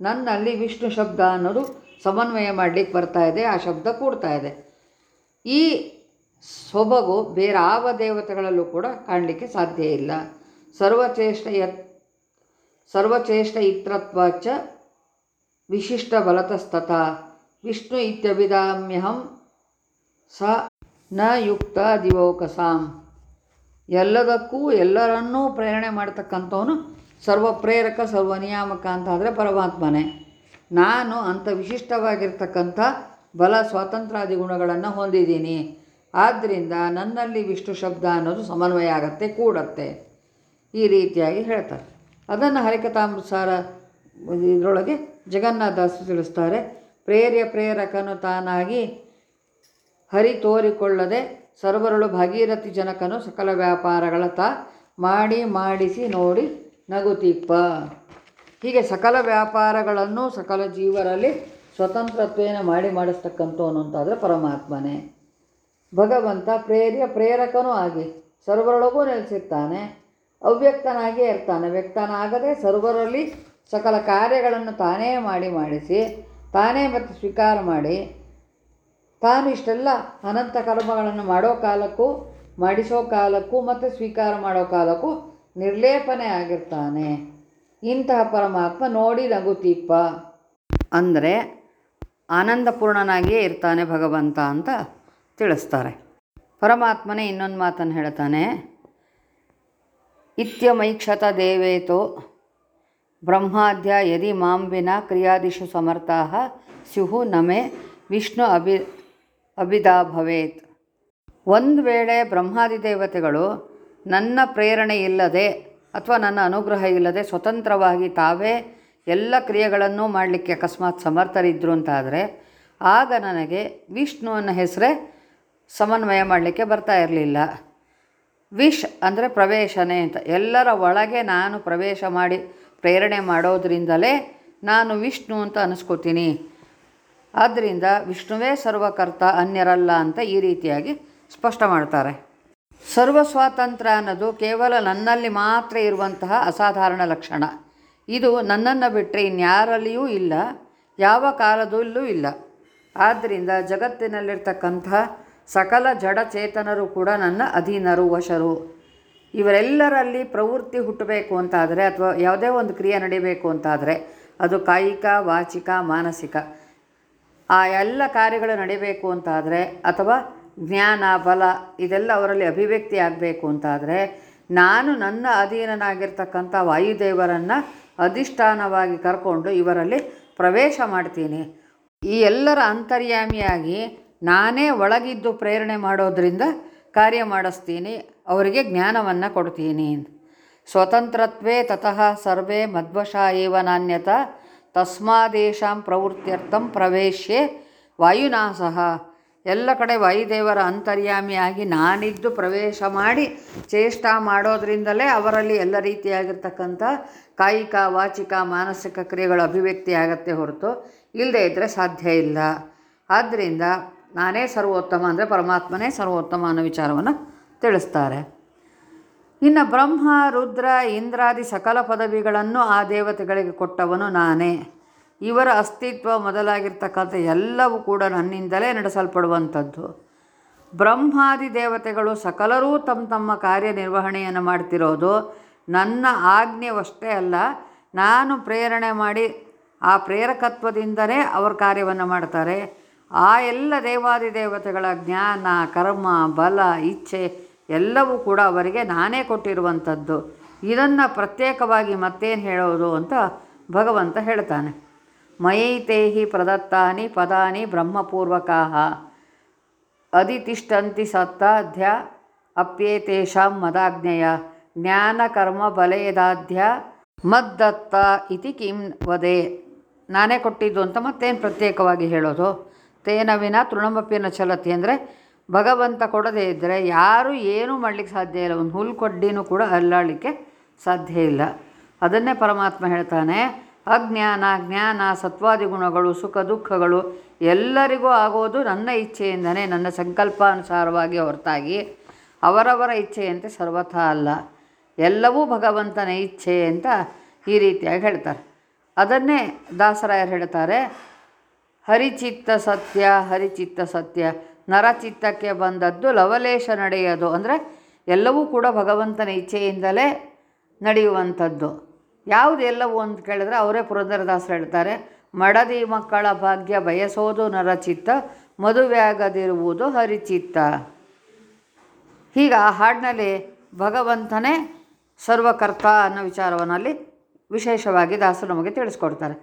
ನನ್ನಲ್ಲಿ ವಿಷ್ಣು ಶಬ್ದ ಅನ್ನೋದು ಸಮನ್ವಯ ಮಾಡಲಿಕ್ಕೆ ಬರ್ತಾ ಇದೆ, ಆ ಶಬ್ದ ಕೂಡ್ತಾ ಇದೆ. ಈ ಸೊಬಗು ಬೇರೆ ಯಾವ ದೇವತೆಗಳಲ್ಲೂ ಕೂಡ ಕಾಣಲಿಕ್ಕೆ ಸಾಧ್ಯ ಇಲ್ಲ. ಸರ್ವಚೇಷ್ಟ ಯತ್, ಸರ್ವಚೇಷ್ಟ ಇತ್ರತ್ವಾಚ ವಿಶಿಷ್ಟ ಬಲತಸ್ತಥ, ವಿಷ್ಣು ಇತ್ಯಭಿಧಾಮ್ಯಹಂ ಸ ನ ಯುಕ್ತ ದಿವೋಕಸಾಂ. ಎಲ್ಲದಕ್ಕೂ ಎಲ್ಲರನ್ನೂ ಪ್ರೇರಣೆ ಮಾಡತಕ್ಕಂಥವ್ನು ಸರ್ವ ಪ್ರೇರಕ ಸರ್ವ ನಿಯಾಮಕ ಅಂತ ಆದರೆ ಪರಮಾತ್ಮನೇ. ನಾನು ಅಂಥ ವಿಶಿಷ್ಟವಾಗಿರ್ತಕ್ಕಂಥ ಬಲ ಸ್ವಾತಂತ್ರ್ಯಾದಿ ಗುಣಗಳನ್ನು ಹೊಂದಿದ್ದೀನಿ. ಆದ್ದರಿಂದ ನನ್ನಲ್ಲಿ ವಿಷ್ಣು ಶಬ್ದ ಅನ್ನೋದು ಸಮನ್ವಯ ಆಗತ್ತೆ, ಕೂಡತ್ತೆ. ಈ ರೀತಿಯಾಗಿ ಹೇಳ್ತಾರೆ. ಅದನ್ನು ಹರಿಕಥಾಮೃತಸಾರ ಇದರೊಳಗೆ ಜಗನ್ನಾಥಾಸು ತಿಳಿಸ್ತಾರೆ. ಪ್ರೇರ್ಯ ಪ್ರೇರಕನು ತಾನಾಗಿ ಹರಿ ತೋರಿಕೊಳ್ಳದೆ ಸರ್ವರಳು ಭಾಗೀರಥಿ ಜನಕನು ಸಕಲ ವ್ಯಾಪಾರಗಳ ತಾ ಮಾಡಿ ಮಾಡಿಸಿ ನೋಡಿ ನಗುತಿಪ್ಪ. ಹೀಗೆ ಸಕಲ ವ್ಯಾಪಾರಗಳನ್ನು ಸಕಲ ಜೀವರಲ್ಲಿ ಸ್ವತಂತ್ರತ್ವೇನ ಮಾಡಿ ಮಾಡಿಸ್ತಕ್ಕಂಥವನು ಅಂತಾದರೆ ಪರಮಾತ್ಮನೇ. ಭಗವಂತ ಪ್ರೇರ್ಯ ಪ್ರೇರಕನೂ ಆಗಿ ಸರ್ವರೊಳಗೂ ನೆಲೆಸಿರ್ತಾನೆ. ಅವ್ಯಕ್ತನಾಗಿಯೇ ಇರ್ತಾನೆ. ವ್ಯಕ್ತನಾಗದೆ ಸರ್ವರಲ್ಲಿ ಸಕಲ ಕಾರ್ಯಗಳನ್ನು ತಾನೇ ಮಾಡಿ ಮಾಡಿಸಿ, ತಾನೇ ಮತ್ತು ಸ್ವೀಕಾರ ಮಾಡಿ ತಾನು ಇಷ್ಟೆಲ್ಲ ಅನಂತ ಕರ್ಮಗಳನ್ನು ಮಾಡೋ ಕಾಲಕ್ಕೂ, ಮಾಡಿಸೋ ಕಾಲಕ್ಕೂ ಮತ್ತು ಸ್ವೀಕಾರ ಮಾಡೋ ಕಾಲಕ್ಕೂ ನಿರ್ಲೇಪನೆ ಆಗಿರ್ತಾನೆ. ಇಂತಹ ಪರಮಾತ್ಮ ನೋಡಿ ನಗುತೀಪ ಅಂದರೆ ಆನಂದಪೂರ್ಣನಾಗಿಯೇ ಇರ್ತಾನೆ ಭಗವಂತ ಅಂತ ತಿಳಿಸ್ತಾರೆ. ಪರಮಾತ್ಮನೇ ಇನ್ನೊಂದು ಮಾತನ್ನು ಹೇಳ್ತಾನೆ, ಇತ್ಯಮೈಕ್ಷತ ದೇವೇತೋ ಬ್ರಹ್ಮಾದ್ಯ ಯದಿ ಮಾಂಬಿನ ಕ್ರಿಯಾದಿಷು ಸಮರ್ಥಾ ಸ್ಯುಹು ನಮೆ ವಿಷ್ಣು ಅಭಿ ಅಭಿದಾ ಭವೇತ್. ಒಂದು ವೇಳೆ ಬ್ರಹ್ಮಾದಿ ದೇವತೆಗಳು ನನ್ನ ಪ್ರೇರಣೆ ಇಲ್ಲದೆ ಅಥವಾ ನನ್ನ ಅನುಗ್ರಹ ಇಲ್ಲದೆ ಸ್ವತಂತ್ರವಾಗಿ ತಾವೇ ಎಲ್ಲ ಕ್ರಿಯೆಗಳನ್ನು ಮಾಡಲಿಕ್ಕೆ ಅಕಸ್ಮಾತ್ ಸಮರ್ಥರಿದ್ದರು ಅಂತಾದರೆ ಆಗ ನನಗೆ ವಿಷ್ಣುವನ್ನ ಹೆಸರೇ ಸಮನ್ವಯ ಮಾಡಲಿಕ್ಕೆ ಬರ್ತಾ ಇರಲಿಲ್ಲ. ವಿಷ್ ಅಂದರೆ ಪ್ರವೇಶನೇ ಅಂತ. ಎಲ್ಲರ ಒಳಗೆ ನಾನು ಪ್ರವೇಶ ಮಾಡಿ ಪ್ರೇರಣೆ ಮಾಡೋದ್ರಿಂದಲೇ ನಾನು ವಿಷ್ಣು ಅಂತ ಅನಿಸ್ಕೋತೀನಿ. ಆದ್ದರಿಂದ ವಿಷ್ಣುವೇ ಸರ್ವಕರ್ತ ಅನ್ಯರಲ್ಲ ಅಂತ ಈ ರೀತಿಯಾಗಿ ಸ್ಪಷ್ಟ ಮಾಡ್ತಾರೆ. ಸರ್ವ ಸ್ವಾತಂತ್ರ್ಯ ಅನ್ನೋದು ಕೇವಲ ನನ್ನಲ್ಲಿ ಮಾತ್ರ ಇರುವಂತಹ ಅಸಾಧಾರಣ ಲಕ್ಷಣ. ಇದು ನನ್ನನ್ನು ಬಿಟ್ಟರೆ ಇನ್ಯಾರಲ್ಲಿಯೂ ಇಲ್ಲ, ಯಾವ ಕಾಲದಲ್ಲೂ ಇಲ್ಲ. ಆದ್ದರಿಂದ ಜಗತ್ತಿನಲ್ಲಿರ್ತಕ್ಕಂತಹ ಸಕಲ ಜಡಚೇತನರು ಕೂಡ ನನ್ನ ಅಧೀನರು, ವಶರು. ಇವರೆಲ್ಲರಲ್ಲಿ ಪ್ರವೃತ್ತಿ ಹುಟ್ಟಬೇಕು ಅಂತಾದರೆ ಅಥವಾ ಯಾವುದೇ ಒಂದು ಕ್ರಿಯೆ ನಡೀಬೇಕು ಅಂತಾದರೆ ಅದು ಕಾಯಿಕ, ವಾಚಿಕ, ಮಾನಸಿಕ. ಆ ಎಲ್ಲ ಕಾರ್ಯಗಳು ನಡೀಬೇಕು ಅಂತಾದರೆ ಅಥವಾ ಜ್ಞಾನ, ಬಲ ಇದೆಲ್ಲ ಅವರಲ್ಲಿ ಅಭಿವ್ಯಕ್ತಿ ಆಗಬೇಕು ಅಂತಾದರೆ ನಾನು ನನ್ನ ಅಧೀನನಾಗಿರ್ತಕ್ಕಂಥ ವಾಯುದೇವರನ್ನು ಅಧಿಷ್ಠಾನವಾಗಿ ಕರ್ಕೊಂಡು ಇವರಲ್ಲಿ ಪ್ರವೇಶ ಮಾಡ್ತೀನಿ. ಈ ಎಲ್ಲರ ಅಂತರ್ಯಾಮಿಯಾಗಿ ನಾನೇ ಒಳಗಿದ್ದು ಪ್ರೇರಣೆ ಮಾಡೋದರಿಂದ ಕಾರ್ಯ ಮಾಡಿಸ್ತೀನಿ, ಅವರಿಗೆ ಜ್ಞಾನವನ್ನು ಕೊಡ್ತೀನಿ. ಸ್ವತಂತ್ರತ್ವೇ ತತಃ ಸರ್ವೇ ಮಧ್ವಶ ಏವ ನಾಣ್ಯತ ತಸ್ಮಾದೇಶಾಂ ಪ್ರವೃತ್ತಿಯರ್ಥಂ ಪ್ರವೇಶ್ಯೆ ವಾಯುನಾ ಸಹ ಎಲ್ಲ ಕಡೆ ವಾಯುದೇವರ ಅಂತರ್ಯಾಮಿಯಾಗಿ ನಾನಿದ್ದು ಪ್ರವೇಶ ಮಾಡಿ ಚೇಷ್ಟ ಮಾಡೋದ್ರಿಂದಲೇ ಅವರಲ್ಲಿ ಎಲ್ಲ ರೀತಿಯಾಗಿರ್ತಕ್ಕಂಥ ಕಾಯಿಕ, ವಾಚಿಕ, ಮಾನಸಿಕ ಕ್ರಿಯೆಗಳ ಅಭಿವ್ಯಕ್ತಿ ಆಗತ್ತೆ ಹೊರತು ಇಲ್ಲದೇ ಇದ್ದರೆ ಸಾಧ್ಯ ಇಲ್ಲ. ಆದ್ದರಿಂದ ನಾನೇ ಸರ್ವೋತ್ತಮ ಅಂದರೆ ಪರಮಾತ್ಮನೇ ಸರ್ವೋತ್ತಮ ಅನ್ನೋ ವಿಚಾರವನ್ನು ತಿಳಿಸ್ತಾರೆ. ಇನ್ನು ಬ್ರಹ್ಮ, ರುದ್ರ, ಇಂದ್ರಾದಿ ಸಕಲ ಪದವಿಗಳನ್ನು ಆ ದೇವತೆಗಳಿಗೆ ಕೊಟ್ಟವನು ನಾನೇ. ಇವರ ಅಸ್ತಿತ್ವ ಮೊದಲಾಗಿರ್ತಕ್ಕಂಥ ಎಲ್ಲವೂ ಕೂಡ ನನ್ನಿಂದಲೇ ನಡೆಸಲ್ಪಡುವಂಥದ್ದು. ಬ್ರಹ್ಮಾದಿ ದೇವತೆಗಳು ಸಕಲರೂ ತಮ್ಮ ತಮ್ಮ ಕಾರ್ಯನಿರ್ವಹಣೆಯನ್ನು ಮಾಡ್ತಿರೋದು ನನ್ನ ಆಜ್ಞೆವಷ್ಟೇ ಅಲ್ಲ, ನಾನು ಪ್ರೇರಣೆ ಮಾಡಿ ಆ ಪ್ರೇರಕತ್ವದಿಂದಲೇ ಅವರ ಕಾರ್ಯವನ್ನು ಮಾಡ್ತಾರೆ. ಆ ಎಲ್ಲ ದೇವಾದಿ ದೇವತೆಗಳ ಜ್ಞಾನ, ಕರ್ಮ, ಬಲ, ಇಚ್ಛೆ ಎಲ್ಲವೂ ಕೂಡ ಅವರಿಗೆ ನಾನೇ ಕೊಟ್ಟಿರುವಂಥದ್ದು. ಇದನ್ನು ಪ್ರತ್ಯೇಕವಾಗಿ ಮತ್ತೇನು ಹೇಳೋದು ಅಂತ ಭಗವಂತ ಹೇಳ್ತಾನೆ. ಮಯೈತೇಹಿ ಪ್ರದತ್ತಾನಿ ಪದಾನಿ ಬ್ರಹ್ಮಪೂರ್ವಕಾಹ. ಅದಿತಿಷ್ಠಂತಿ ಸತ್ತಾಧ್ಯ ಅಪ್ಯೇತೇಷಾಂ ಮದಾಜ್ಞೆಯ. ಜ್ಞಾನಕರ್ಮ ಬಲೇದಾಧ್ಯ ಮದ್ದತ್ತ ಇತಿ ಕಿಂ ವದೆ. ನಾನೇ ಕೊಟ್ಟಿದ್ದು ಅಂತ ಮತ್ತೇನು ಪ್ರತ್ಯೇಕವಾಗಿ ಹೇಳೋದು? ತೇನ ವಿನ ತೃಣಮಪ್ಪಿನ ಚಲತಿ ಅಂದರೆ ಭಗವಂತ ಕೊಡದೇ ಇದ್ದರೆ ಯಾರೂ ಏನೂ ಮಾಡಲಿಕ್ಕೆ ಸಾಧ್ಯ ಇಲ್ಲ. ಒಂದು ಹುಲ್ಲು ಕೊಡ್ಡಿನೂ ಕೂಡ ಅಲ್ಲಾಡಲಿಕ್ಕೆ ಸಾಧ್ಯ ಇಲ್ಲ. ಅದನ್ನೇ ಪರಮಾತ್ಮ ಹೇಳ್ತಾನೆ, ಅಜ್ಞಾನ, ಜ್ಞಾನ, ಸತ್ವಾದಿ ಗುಣಗಳು, ಸುಖ, ದುಃಖಗಳು ಎಲ್ಲರಿಗೂ ಆಗೋದು ನನ್ನ ಇಚ್ಛೆಯಿಂದನೇ. ನನ್ನ ಸಂಕಲ್ಪಾನುಸಾರವಾಗಿ ಹೊರತಾಗಿ ಅವರವರ ಇಚ್ಛೆಯಂತೆ ಸರ್ವಥಾ ಅಲ್ಲ. ಎಲ್ಲವೂ ಭಗವಂತನ ಇಚ್ಛೆ ಅಂತ ಈ ರೀತಿಯಾಗಿ ಹೇಳ್ತಾರೆ. ಅದನ್ನೇ ದಾಸರಾಯರು ಹೇಳ್ತಾರೆ, ಹರಿಚಿತ್ತ ಸತ್ಯ ಹರಿಚಿತ್ತ ಸತ್ಯ. ನರಚಿತ್ತಕ್ಕೆ ಬಂದದ್ದು ಲವಲೇಶ ನಡೆಯೋದು. ಅಂದರೆ ಎಲ್ಲವೂ ಕೂಡ ಭಗವಂತನ ಇಚ್ಛೆಯಿಂದಲೇ ನಡೆಯುವಂಥದ್ದು. ಯಾವುದು ಎಲ್ಲವೂ ಅಂತ ಕೇಳಿದ್ರೆ ಅವರೇ ಪುರಂದರದಾಸರು ಹೇಳ್ತಾರೆ, ಮಡದಿ ಮಕ್ಕಳ ಭಾಗ್ಯ ಬಯಸೋದು ನರಚಿತ್ತ ಮದುವೆಯಾಗದಿರುವುದು ಹರಿಚಿತ್ತ. ಹೀಗೆ ಆ ಹಾಡಿನಲ್ಲಿ ಭಗವಂತನೇ ಸರ್ವಕರ್ತ ಅನ್ನೋ ವಿಚಾರವನ್ನಲ್ಲಿ ವಿಶೇಷವಾಗಿ ದಾಸರು ನಮಗೆ ತಿಳಿಸ್ಕೊಡ್ತಾರೆ.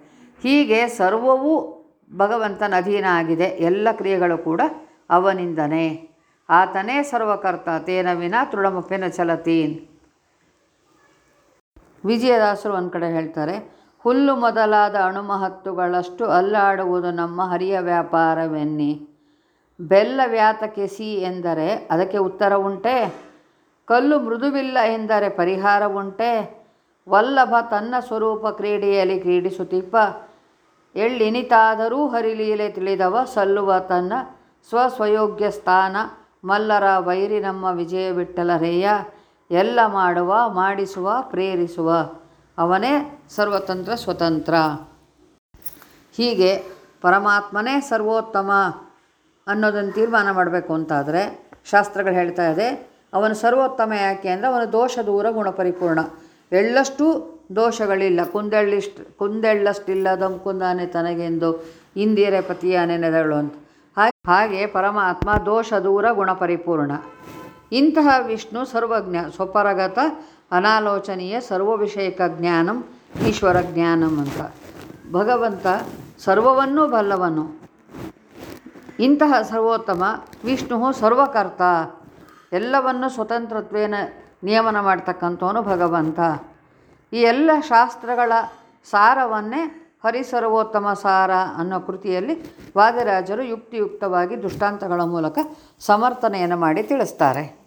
ಹೀಗೆ ಸರ್ವವೂ ಭಗವಂತನ ಅಧೀನ ಆಗಿದೆ. ಎಲ್ಲ ಕ್ರಿಯೆಗಳು ಕೂಡ ಅವನಿಂದನೇ. ಆತನೇ ಸರ್ವಕರ್ತ, ತೇನ ವಿನ ತೃಣಮಪ್ಪಿನ ಚಲತೀನ್. ವಿಜಯದಾಸರು ಒಂದು ಕಡೆ ಹೇಳ್ತಾರೆ, ಹುಲ್ಲು ಮೊದಲಾದ ಅಣುಮಹತ್ತುಗಳಷ್ಟು ಅಲ್ಲಾಡುವುದು ನಮ್ಮ ಹರಿಯ ವ್ಯಾಪಾರವೆನ್ನಿ. ಬೆಲ್ಲ ವ್ಯಾತಕ್ಕೆ ಸಿ ಎಂದರೆ ಅದಕ್ಕೆ ಉತ್ತರ ಉಂಟೆ. ಕಲ್ಲು ಮೃದುವಿಲ್ಲ ಎಂದರೆ ಪರಿಹಾರ ಉಂಟೆ. ವಲ್ಲಭ ತನ್ನ ಸ್ವರೂಪ ಕ್ರೀಡೆಯಲ್ಲಿ ಕ್ರೀಡಿಸುತ್ತಿಪ್ಪ. ಎಳ್ಳಿನಿತಾದರೂ ಹರಿಲೀಲೆ ತಿಳಿದವ ಸಲ್ಲುವ ತನ್ನ ಸ್ವಸ್ವಯೋಗ್ಯ ಸ್ಥಾನ ಮಲ್ಲರ ವೈರಿ ನಮ್ಮ ವಿಜಯ ವಿಠಲರೇಯ ಎಲ್ಲ ಮಾಡುವ, ಮಾಡಿಸುವ, ಪ್ರೇರಿಸುವ. ಅವನೇ ಸರ್ವತಂತ್ರ ಸ್ವತಂತ್ರ. ಹೀಗೆ ಪರಮಾತ್ಮನೇ ಸರ್ವೋತ್ತಮ ಅನ್ನೋದನ್ನು ತೀರ್ಮಾನ ಮಾಡಬೇಕು ಅಂತಾದರೆ ಶಾಸ್ತ್ರಗಳು ಹೇಳ್ತಾ ಇದೆ, ಅವನು ಸರ್ವೋತ್ತಮ ಯಾಕೆ ಅಂದರೆ ಅವನು ದೋಷ ದೂರ ಗುಣಪರಿಪೂರ್ಣ. ಎಳ್ಳಷ್ಟು ದೋಷಗಳಿಲ್ಲ. ಕುಂದೆಳ್ಳಿಷ್ಟು ಕುಂದೆಳ್ಳಷ್ಟಿಲ್ಲದಂ ಕುಂದಾನೆ ತನಗೆಂದು ಇಂದಿರೆ ಪತಿಯಾನೆ ನೆದಳು ಅಂತ. ಹಾಗೆ ಪರಮಾತ್ಮ ದೋಷ ದೂರ ಗುಣಪರಿಪೂರ್ಣ. ಇಂತಹ ವಿಷ್ಣು ಸರ್ವಜ್ಞ, ಸ್ವಪರಗತ, ಅನಾಲೋಚನೀಯ ಸರ್ವ ವಿಷಯಕ ಜ್ಞಾನಂ, ಈಶ್ವರ ಜ್ಞಾನಂ ಅಂತ. ಭಗವಂತ ಸರ್ವವನ್ನೂ ಬಲ್ಲವನು. ಇಂತಹ ಸರ್ವೋತ್ತಮ ವಿಷ್ಣು ಸರ್ವಕರ್ತ. ಎಲ್ಲವನ್ನು ಸ್ವತಂತ್ರತ್ವೇನ ನಿಯಮನ ಮಾಡ್ತಕ್ಕಂಥವನು ಭಗವಂತ. ಈ ಎಲ್ಲ ಶಾಸ್ತ್ರಗಳ ಸಾರವನ್ನೇ ಹರಿಸರ್ವೋತ್ತಮ ಸಾರ ಅನ್ನೋ ಕೃತಿಯಲ್ಲಿ ವಾದಿರಾಜರು ಯುಕ್ತಿಯುಕ್ತವಾಗಿ ದೃಷ್ಟಾಂತಗಳ ಮೂಲಕ ಸಮರ್ಥನೆಯನ್ನು ಮಾಡಿ ತಿಳಿಸ್ತಾರೆ.